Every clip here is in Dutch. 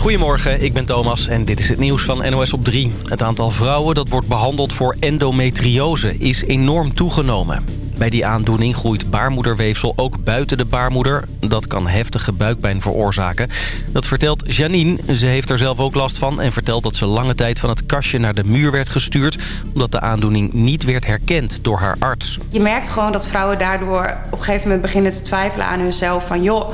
Goedemorgen, ik ben Thomas en dit is het nieuws van NOS op 3. Het aantal vrouwen dat wordt behandeld voor endometriose is enorm toegenomen. Bij die aandoening groeit baarmoederweefsel ook buiten de baarmoeder. Dat kan heftige buikpijn veroorzaken. Dat vertelt Janine. Ze heeft er zelf ook last van en vertelt dat ze lange tijd van het kastje naar de muur werd gestuurd... omdat de aandoening niet werd herkend door haar arts. Je merkt gewoon dat vrouwen daardoor op een gegeven moment beginnen te twijfelen aan hunzelf... van joh,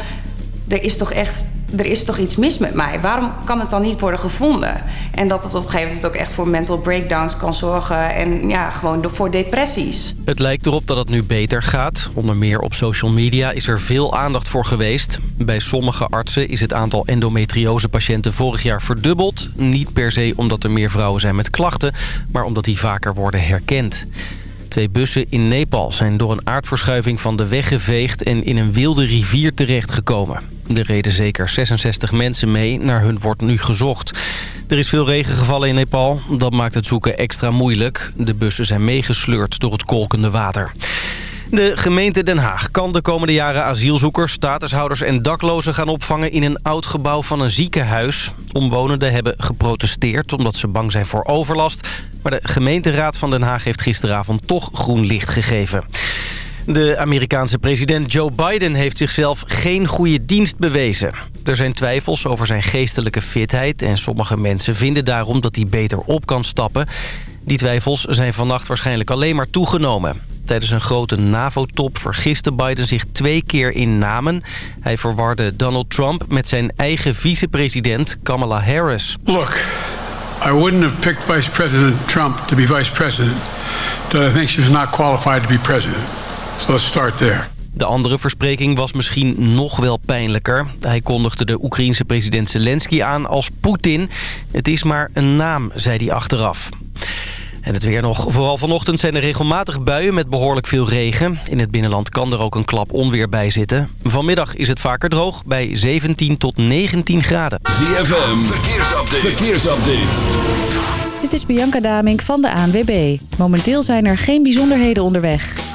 er is toch echt er is toch iets mis met mij. Waarom kan het dan niet worden gevonden? En dat het op een gegeven moment ook echt voor mental breakdowns kan zorgen. En ja, gewoon voor depressies. Het lijkt erop dat het nu beter gaat. Onder meer op social media is er veel aandacht voor geweest. Bij sommige artsen is het aantal endometriose-patiënten vorig jaar verdubbeld. Niet per se omdat er meer vrouwen zijn met klachten, maar omdat die vaker worden herkend. Twee bussen in Nepal zijn door een aardverschuiving van de weg geveegd... en in een wilde rivier terechtgekomen. Er reden zeker 66 mensen mee. Naar hun wordt nu gezocht. Er is veel regen gevallen in Nepal. Dat maakt het zoeken extra moeilijk. De bussen zijn meegesleurd door het kolkende water. De gemeente Den Haag kan de komende jaren asielzoekers, statushouders en daklozen gaan opvangen in een oud gebouw van een ziekenhuis. Omwonenden hebben geprotesteerd omdat ze bang zijn voor overlast. Maar de gemeenteraad van Den Haag heeft gisteravond toch groen licht gegeven. De Amerikaanse president Joe Biden heeft zichzelf geen goede dienst bewezen. Er zijn twijfels over zijn geestelijke fitheid... en sommige mensen vinden daarom dat hij beter op kan stappen. Die twijfels zijn vannacht waarschijnlijk alleen maar toegenomen. Tijdens een grote NAVO-top vergiste Biden zich twee keer in namen. Hij verwarde Donald Trump met zijn eigen vicepresident Kamala Harris. Look, I wouldn't have picked Vice President Trump to be vice president... that I think she was not qualified to be president. So let's start there. De andere verspreking was misschien nog wel pijnlijker. Hij kondigde de Oekraïense president Zelensky aan als Poetin. Het is maar een naam, zei hij achteraf. En het weer nog. Vooral vanochtend zijn er regelmatig buien met behoorlijk veel regen. In het binnenland kan er ook een klap onweer bij zitten. Vanmiddag is het vaker droog bij 17 tot 19 graden. ZFM, verkeersupdate. verkeersupdate. Dit is Bianca Damink van de ANWB. Momenteel zijn er geen bijzonderheden onderweg.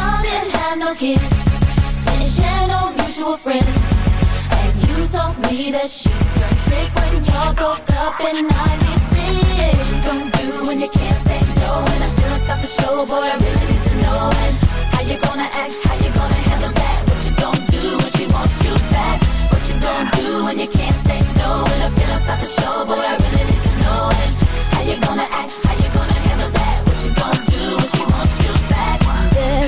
Y'all didn't have no kids, didn't share no mutual friends. And you told me that she turned trick when y'all broke up and I need. What you gonna do when you can't say no? And I feel stop the show, boy, I really need to know. And how you gonna act, how you gonna handle that? What you gonna do when she wants you back? What you gonna do when you can't say no? And I feel stop the show, boy, I really need to know. And how you gonna act,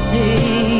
see.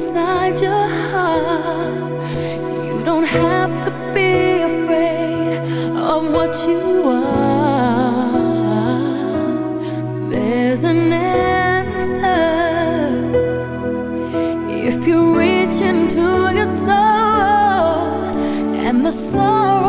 Inside your heart. You don't have to be afraid of what you are. There's an answer if you reach into your soul and the sorrow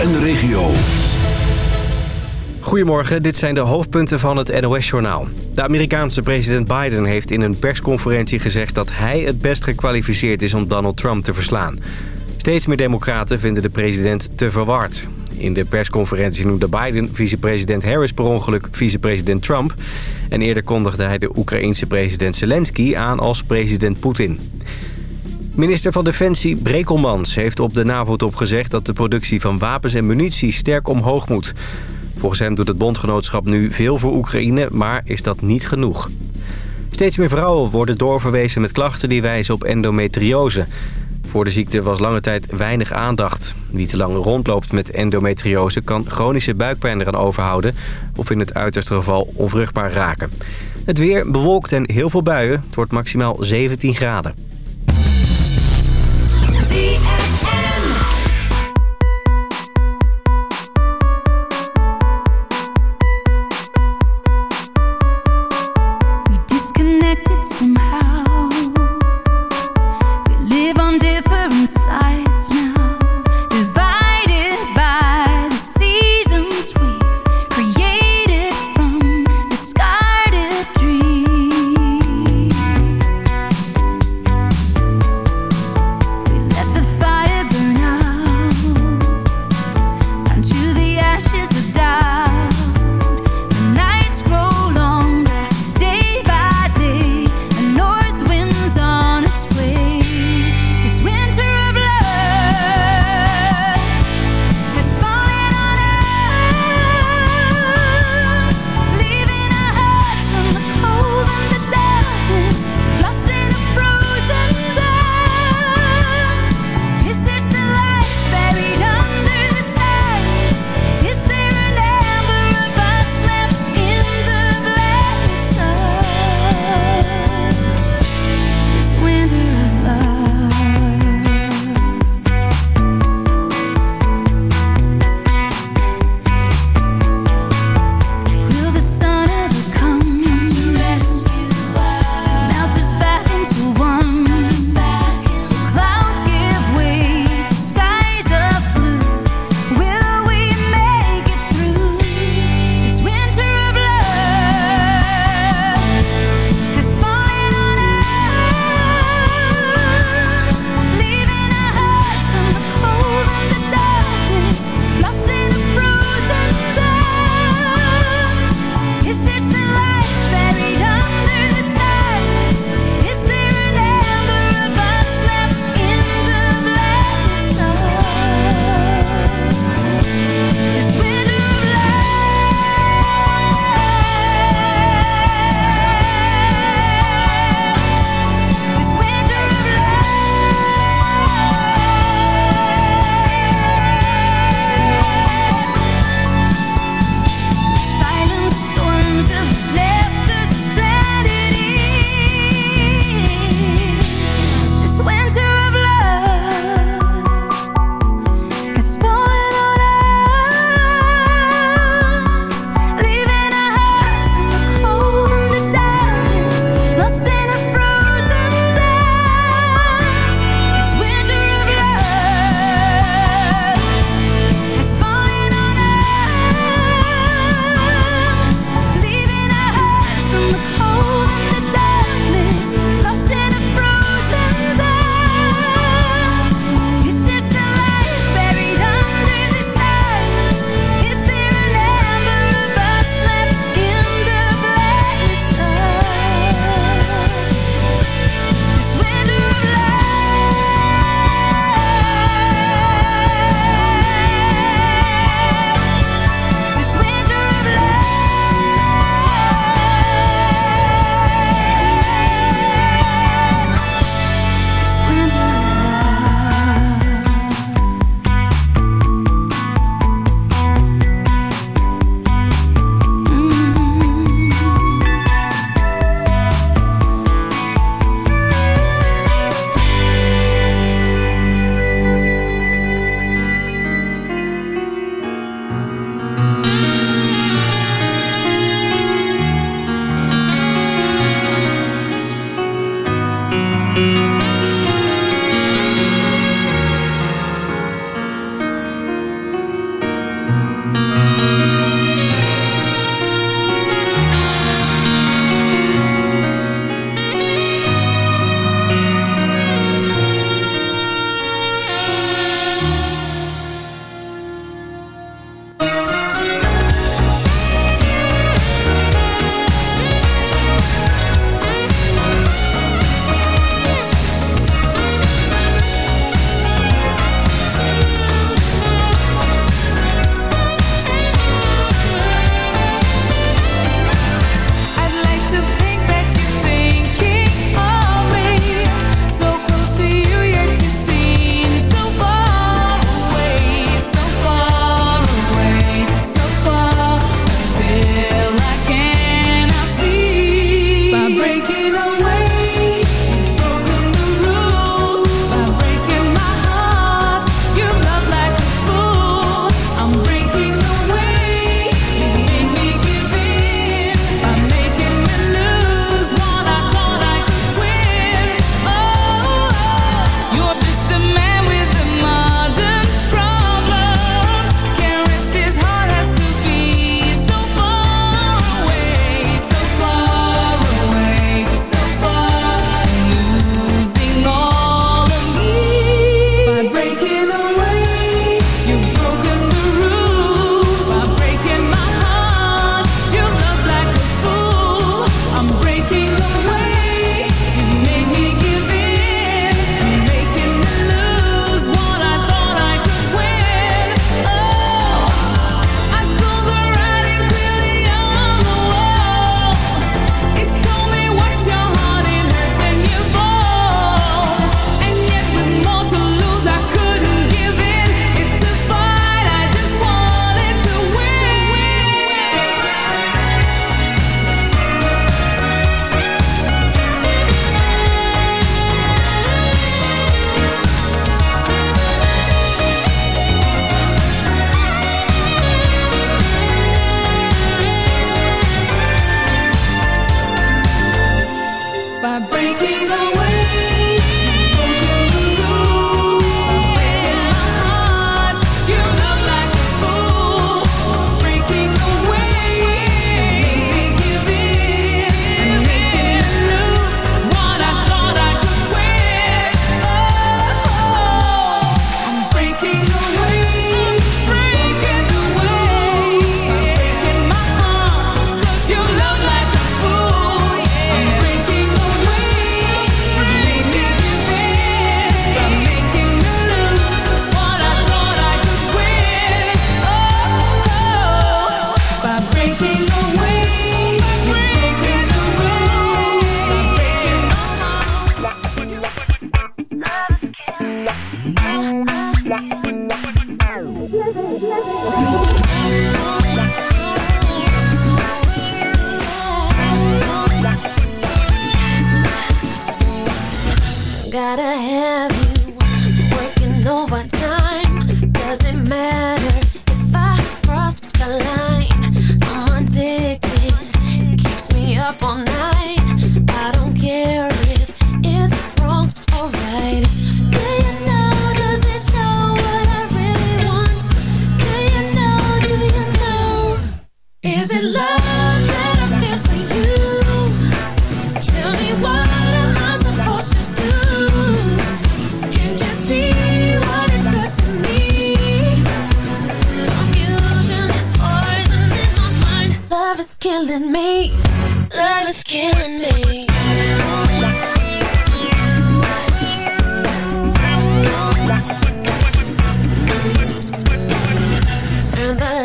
en de regio. Goedemorgen, dit zijn de hoofdpunten van het NOS-journaal. De Amerikaanse president Biden heeft in een persconferentie gezegd... dat hij het best gekwalificeerd is om Donald Trump te verslaan. Steeds meer democraten vinden de president te verward. In de persconferentie noemde Biden vicepresident Harris per ongeluk vicepresident Trump. En eerder kondigde hij de Oekraïense president Zelensky aan als president Poetin. Minister van Defensie Brekelmans heeft op de NAVO-top gezegd... dat de productie van wapens en munitie sterk omhoog moet. Volgens hem doet het bondgenootschap nu veel voor Oekraïne, maar is dat niet genoeg. Steeds meer vrouwen worden doorverwezen met klachten die wijzen op endometriose. Voor de ziekte was lange tijd weinig aandacht. Wie te lang rondloopt met endometriose kan chronische buikpijn eraan overhouden... of in het uiterste geval onvruchtbaar raken. Het weer bewolkt en heel veel buien. Het wordt maximaal 17 graden.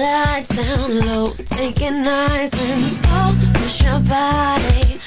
lights down low, taking nice and slow. Push your body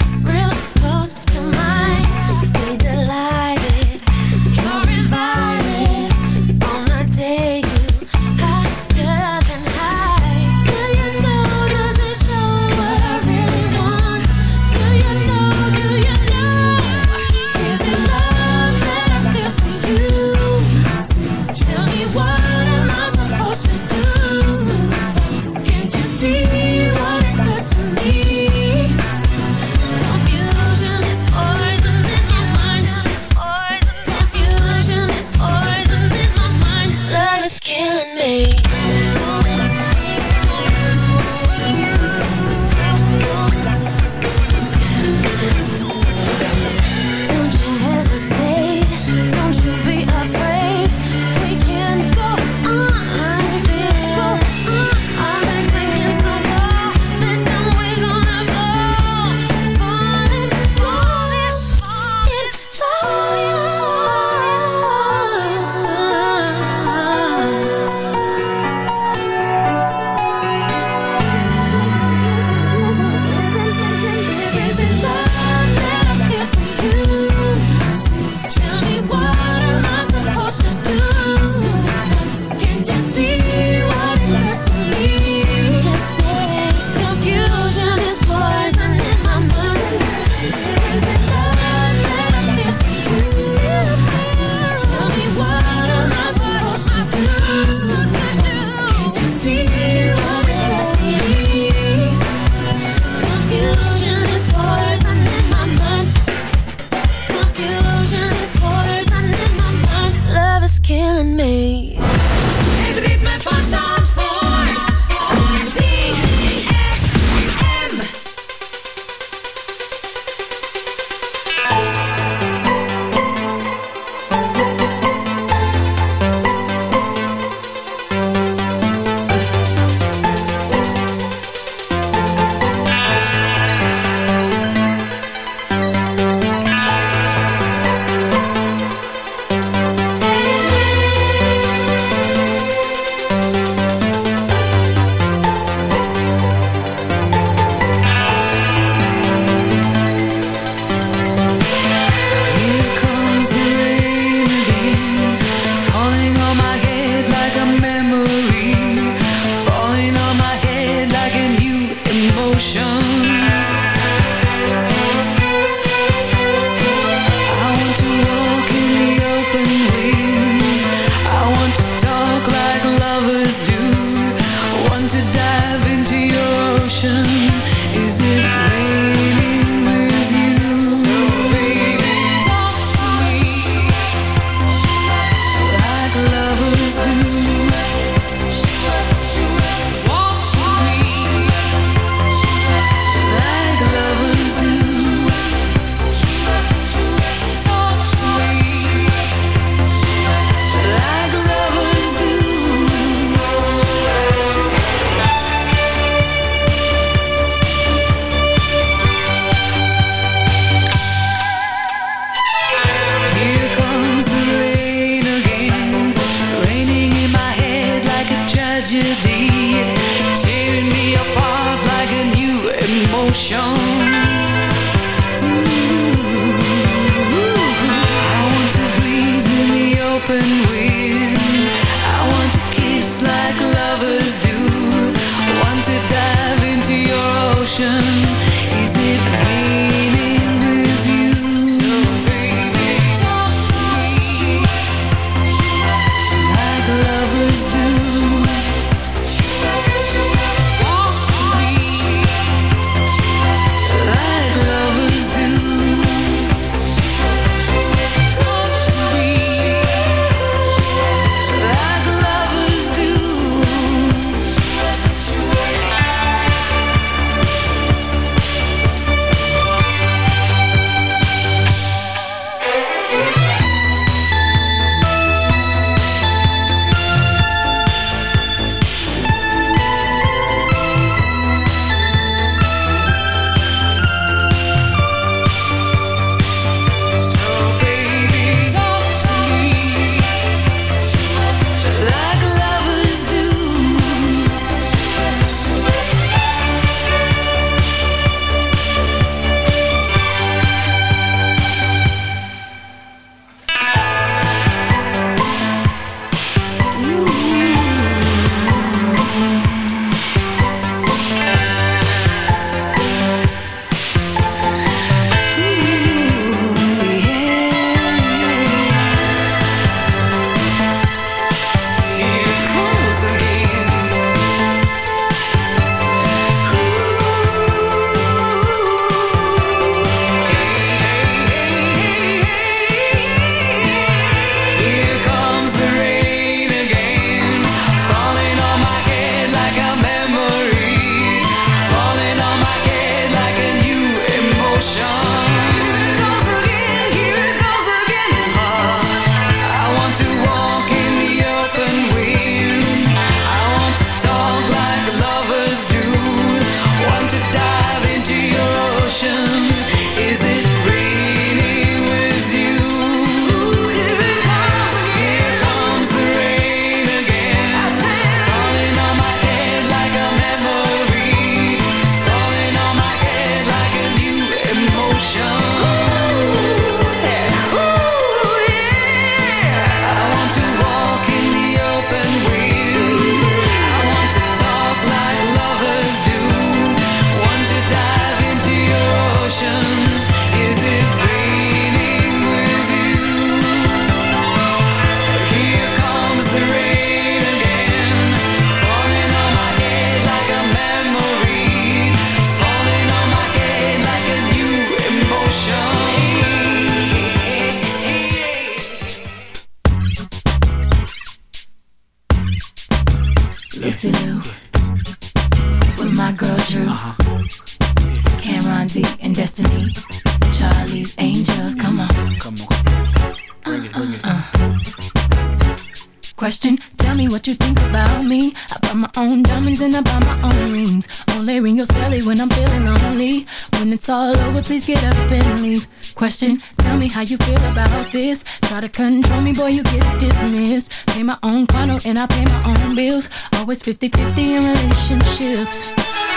control me, boy, you get dismissed. Pay my own condo and I pay my own bills. Always 50-50 in relationships.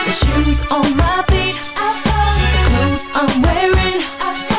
The shoes on my feet, I follow the clothes I'm wearing, I follow.